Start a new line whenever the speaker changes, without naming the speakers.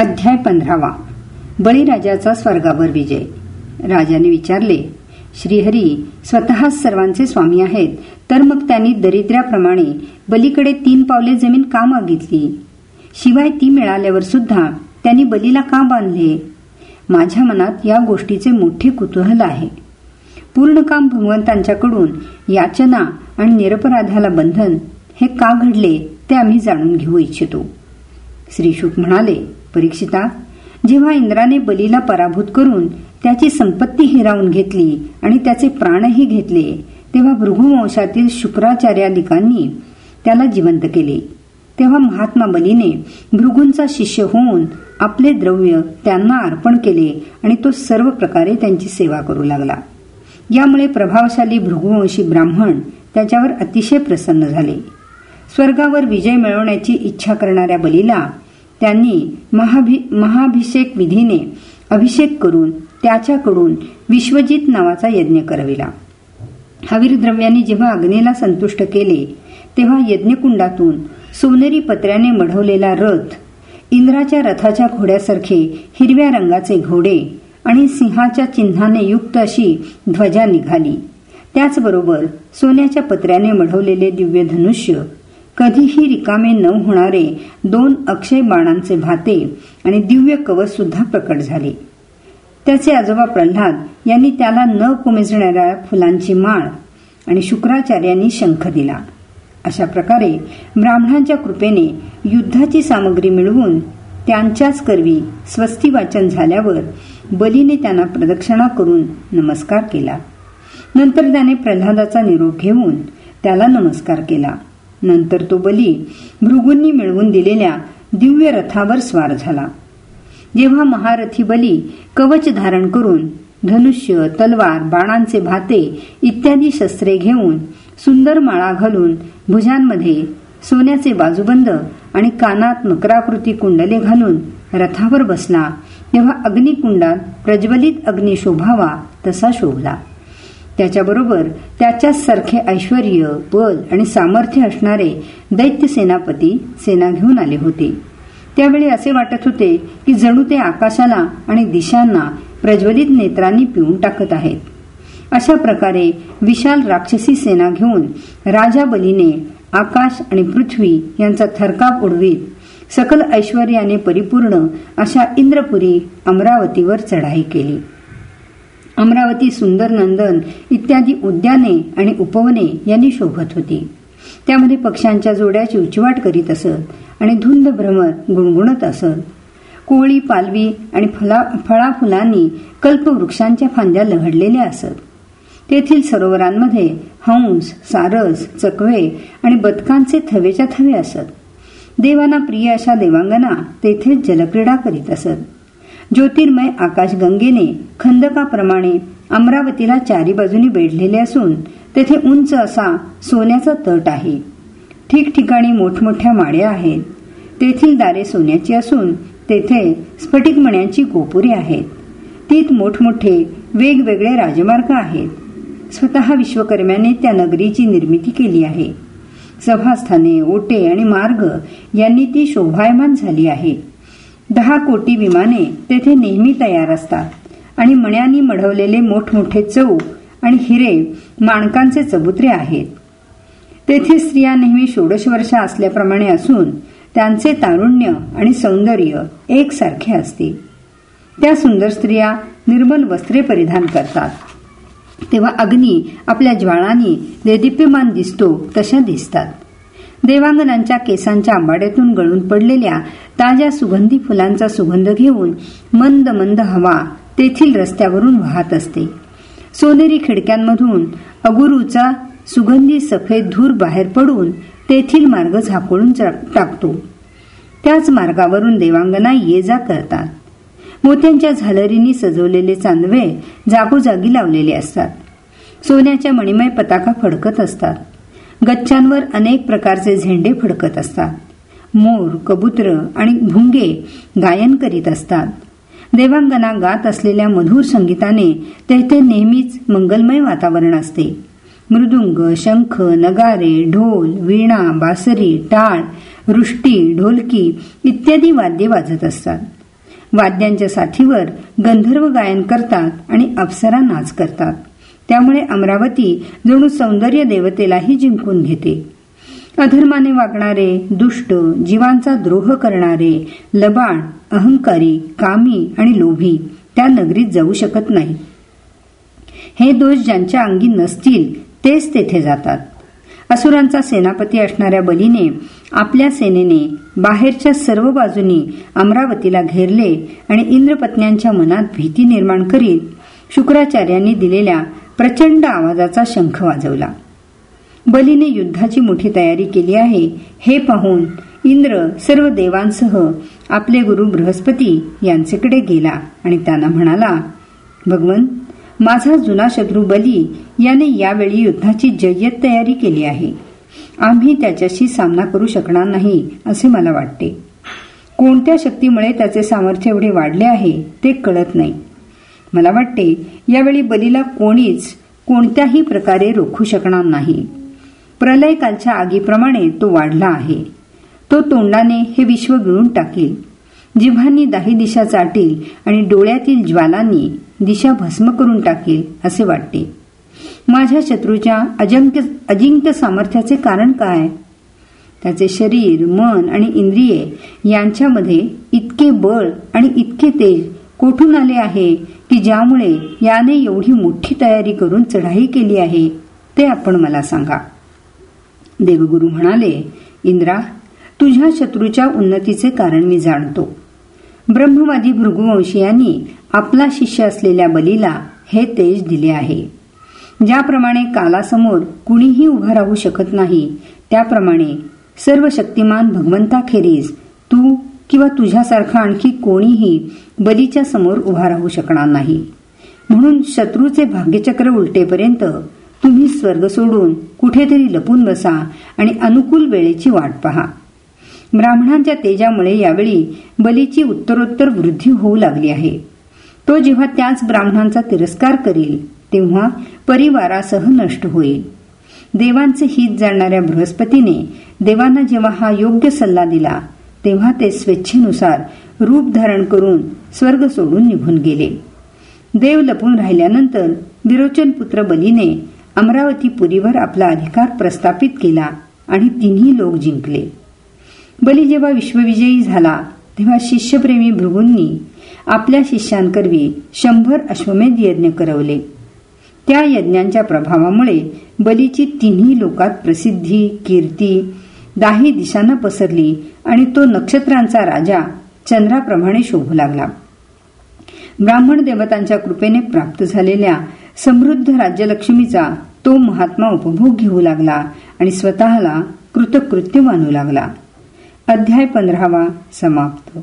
अध्याय पंधरावा. बळीराजाचा स्वर्गावर विजय. राजाने विचारले श्रीहरी स्वतःच सर्वांचे स्वामी आहेत तर मग त्यांनी दरिद्र्याप्रमाणे बलीकडे तीन पावले जमीन का मागितली? शिवाय ती मिळाल्यावर सुद्धा त्यांनी बलीला का बांधले? माझ्या मनात या गोष्टीचे मोठे कुतूहल आहे. पूर्ण काम भगवंतांच्याकडून याचना आणि निरपराधाला बंधन हे का घडले ते आम्ही जाणून घेऊ इच्छितो. श्रीशुक म्हणाले परीक्षिता जेव्हा इंद्राने बलीला पराभूत करून त्याची संपत्ती हिरावून घेतली आणि त्याचे प्राणही घेतले तेव्हा भृगुवंशातील शुक्राचार्यादिकांनी त्याला जिवंत केले. तेव्हा महात्मा बलीने भृगूंचा शिष्य होऊन आपले द्रव्य त्यांना अर्पण केले आणि तो सर्व प्रकारे त्यांची सेवा करू लागला. यामुळे प्रभावशाली भृगुवंशी ब्राह्मण त्याच्यावर अतिशय प्रसन्न झाले. स्वर्गावर विजय मिळवण्याची इच्छा करणाऱ्या बलीला त्यांनी महाभि महाभिषेक विधीने अभिषेक करून त्याच्याकडून विश्वजित नावाचा यज्ञ करविला. हवेरद्रव्यांनी जेव्हा अग्नीला संतुष्ट केले तेव्हा यज्ञकुंडातून सोनेरी पत्र्याने मढवलेला रथ इंद्राच्या रथाच्या घोड्यासारखे हिरव्या रंगाचे घोडे आणि सिंहाच्या चिन्हाने युक्त अशी ध्वजा निघाली. त्याचबरोबर सोन्याच्या पत्र्याने मढवलेले दिव्य धनुष्य कधीही रिकामे न होणारे दोन अक्षय बाणांचे भाते आणि दिव्य कवच सुद्धा प्रकट झाले. त्याचे आजोबा प्रल्हाद यांनी त्याला न कोमेजणाऱ्या फुलांची माळ आणि शुक्राचार्यांनी शंख दिला. अशा प्रकारे ब्राह्मणांच्या कृपेने युद्धाची सामग्री मिळवून त्यांच्याच करवी स्वस्ती वाचन झाल्यावर बलीने त्यांना प्रदक्षिणा करून नमस्कार केला. नंतर त्याने प्रल्हादाचा निरोप घेऊन त्याला नमस्कार केला. नंतर तो बली भृगूंनी मिळवून दिलेल्या दिव्य रथावर स्वार झाला. जेव्हा महारथी बली कवच धारण करून धनुष्य तलवार बाणांचे भाते इत्यादी शस्त्रे घेऊन सुंदर माळा घालून भुजांमध्ये सोन्याचे बाजूबंद आणि कानात मकराकृती कुंडले घालून रथावर बसला तेव्हा अग्निकुंडात प्रज्वलित अग्नी शोभावा तसा शोभला. त्याच्याबरोबर त्याच्याच सारखे ऐश्वर बल आणि सामर्थ्य असणारे दैत्य सेनापती सेना घेऊन आले होते. त्यावेळी असे वाटत होते की जणू ते आकाशाला आणि दिशांना प्रज्वलित नेत्रांनी पिऊन टाकत आहेत. अशा प्रकारे विशाल राक्षसी सेना घेऊन राजा बलीने आकाश आणि पृथ्वी यांचा थरकाप उडवीत सकल ऐश्वर्याने परिपूर्ण अशा इंद्रपुरी अमरावतीवर चढाई केली. अमरावती सुंदर नंदन इत्यादी उद्याने आणि उपवने यांनी शोभत होती. त्यामध्ये पक्ष्यांच्या जोड्या चिवचिवाट करीत असत आणि धुंद भ्रमर गुणगुणत असत. कोळी पालवी आणि फला फळाफुलांनी कल्पवृक्षांच्या फांद्या लहडलेल्या असत. तेथील सरोवरांमध्ये हंस सारस चकवे आणि बदकांचे थवेच्या थवे असत. देवांना प्रिय अशा देवांगना तेथेच जलक्रीडा करीत असत. ज्योतिर्मय आकाशगंगेने खंदकाप्रमाणे अमरावतीला चारी बाजूनी बेढलेले असून तेथे उंच असा सोन्याचा तट आहे. ठिकठिकाणी मोठमोठ्या माड्या आहेत. तेथील दारे सोन्याची असून तेथे स्फटिकमण्यांची गोपुरे आहेत. तीत मोठमोठे वेगवेगळे राजमार्ग आहेत. स्वतः विश्वकर्म्याने त्या नगरीची निर्मिती केली आहे. सभास्थाने ओटे आणि मार्ग यांनी ती शोभायमान झाली आहे. दहा कोटी विमाने तेथे नेहमी तयार असतात. आणि मण्यांनी मढवलेले मोठमोठे चौक आणि हिरे माणकांचे चबुत्रे आहेत. तेथे स्त्रिया नेहमी षोडश वर्ष असल्याप्रमाणे असून त्यांचे तारुण्य आणि सौंदर्य एकसारखे असते. त्या सुंदर स्त्रिया निर्मल वस्त्रे परिधान करतात. तेव्हा अग्नी आपल्या ज्वाळांनी देदिप्यमान दिसतो तशा दिसतात. देवांगनांच्या केसांच्या आंबाड्यातून गळून पडलेल्या ताज्या सुगंधी फुलांचा सुगंध घेऊन मंद मंद हवा तेथील रस्त्यावरून वाहत असते. सोनेरी खिडक्यांमधून अगुरूचा सुगंधी सफेद धूर बाहेर पडून तेथील मार्ग झाकोळून टाकतो. त्याच मार्गावरून देवांगना ये जा करतात. मोत्यांच्या झालरींनी सजवलेले चांदवे जागोजागी लावलेले असतात. सोन्याच्या मणिमय पताका फडकत असतात. गच्चांवर अनेक प्रकारचे झेंडे फडकत असतात. मोर कबुतर आणि भुंगे गायन करीत असतात. देवांगना गात असलेल्या मधुर संगीताने तेथे नेहमीच मंगलमय वातावरण असते. मृदुंग शंख नगारे ढोल वीणा बासरी टाळ वृष्टी ढोलकी इत्यादी वाद्ये वाजत असतात. वाद्यांच्या साथीवर गंधर्व गायन करतात आणि अप्सरा नाच करतात. त्यामुळे अमरावती जणू सौंदर्य देवतेलाही जिंकून घेते. अधर्माने वागणारे दुष्ट जीवांचा द्रोह करणारे लबाण अहंकारी कामी आणि लोभी त्या नगरीत जाऊ शकत नाही. हे दोष ज्यांच्या अंगी नसतील तेच तेथे जातात. असुरांचा सेनापती असणाऱ्या बलीने आपल्या सेनेने बाहेरच्या सर्व बाजूनी अमरावतीला घेरले आणि इंद्रपत्न्यांच्या मनात भीती निर्माण करीत शुक्राचार्यांनी दिलेल्या प्रचंड आवाजाचा शंख वाजवला. बलीने युद्धाची मोठी तयारी केली आहे. हे पाहून इंद्र सर्व देवांसह आपले गुरु बृहस्पती यांचेकडे गेला आणि त्यांना म्हणाला भगवन माझा जुना शत्रू बली याने यावेळी युद्धाची जय्यत तयारी केली आहे. आम्ही त्याच्याशी सामना करू शकणार नाही असे मला वाटते. कोणत्या शक्तीमुळे त्याचे सामर्थ्य एवढे वाढले आहे ते कळत नाही. मला वाटते यावेळी बलीला कोणीच कोणत्याही प्रकारे रोखू शकणार नाही. प्रलयकालच्या आगीप्रमाणे तो वाढला आहे. तो तोंडाने हे विश्व गिळून टाकेल. जिव्हांनी दाही दिशा चाटील आणि डोळ्यातील ज्वालांनी दिशा भस्म करून टाकेल असे वाटते. माझ्या शत्रूच्या अजंक्य अजिंक्य सामर्थ्याचे कारण काय? त्याचे शरीर मन आणि इंद्रिये यांच्यामध्ये इतके बळ आणि इतके तेज कोठून आले आहे की ज्यामुळे याने एवढी मोठी तयारी करून चढाई केली आहे ते आपण मला सांगा. देवगुरु म्हणाले इंद्रा तुझ्या शत्रूच्या उन्नतीचे कारण मी जाणतो. ब्रह्मवादी भृगुवंशीयांनी आपला शिष्य असलेल्या बलीला हे तेज दिले आहे. ज्याप्रमाणे कालासमोर कुणीही उभा राहू शकत नाही त्याप्रमाणे सर्व शक्तिमान भगवंताखेरीज तू किंवा तुझ्यासारखा आणखी कोणीही बलीच्या समोर उभा राहू शकणार नाही. म्हणून शत्रूचे भाग्यचक्र उलटेपर्यंत तुम्ही स्वर्ग सोडून कुठेतरी लपून बसा आणि अनुकूल वेळेची वाट पहा. ब्राह्मणांच्या तेजामुळे यावेळी बलीची उत्तरोत्तर वृद्धी होऊ लागली आहे. तो जेव्हा त्याच ब्राह्मणांचा तिरस्कार करील तेव्हा परिवारासह नष्ट होईल. देवांचे हित जाणणाऱ्या बृहस्पतीने देवांना जेव्हा हा योग्य सल्ला दिला तेव्हा ते स्वेच्छेनुसार रूप धारण करून स्वर्ग सोडून निघून गेले. देव लपून राहिल्यानंतर विरोचन पुत्र बलीने अमरावतीपुरीवर आपला अधिकार प्रस्थापित केला आणि तिन्ही लोक जिंकले. बली जेव्हा विश्वविजयी झाला तेव्हा शिष्यप्रेमी भृगूंनी आपल्या शिष्यांकरवी शंभर अश्वमेध यज्ञ करवले. त्या यज्ञांच्या प्रभावामुळे बलीची तिन्ही लोकात प्रसिद्धी कीर्ती दाही दिशांना पसरली आणि तो नक्षत्रांचा राजा चंद्राप्रमाणे शोभू लागला. ब्राह्मण देवतांच्या कृपेने प्राप्त झालेल्या समृद्ध राज्यलक्ष्मीचा तो महात्मा उपभोग घेऊ लागला आणि स्वतःला कृतकृत्य मानू लागला. अध्याय पंधरावा समाप्त.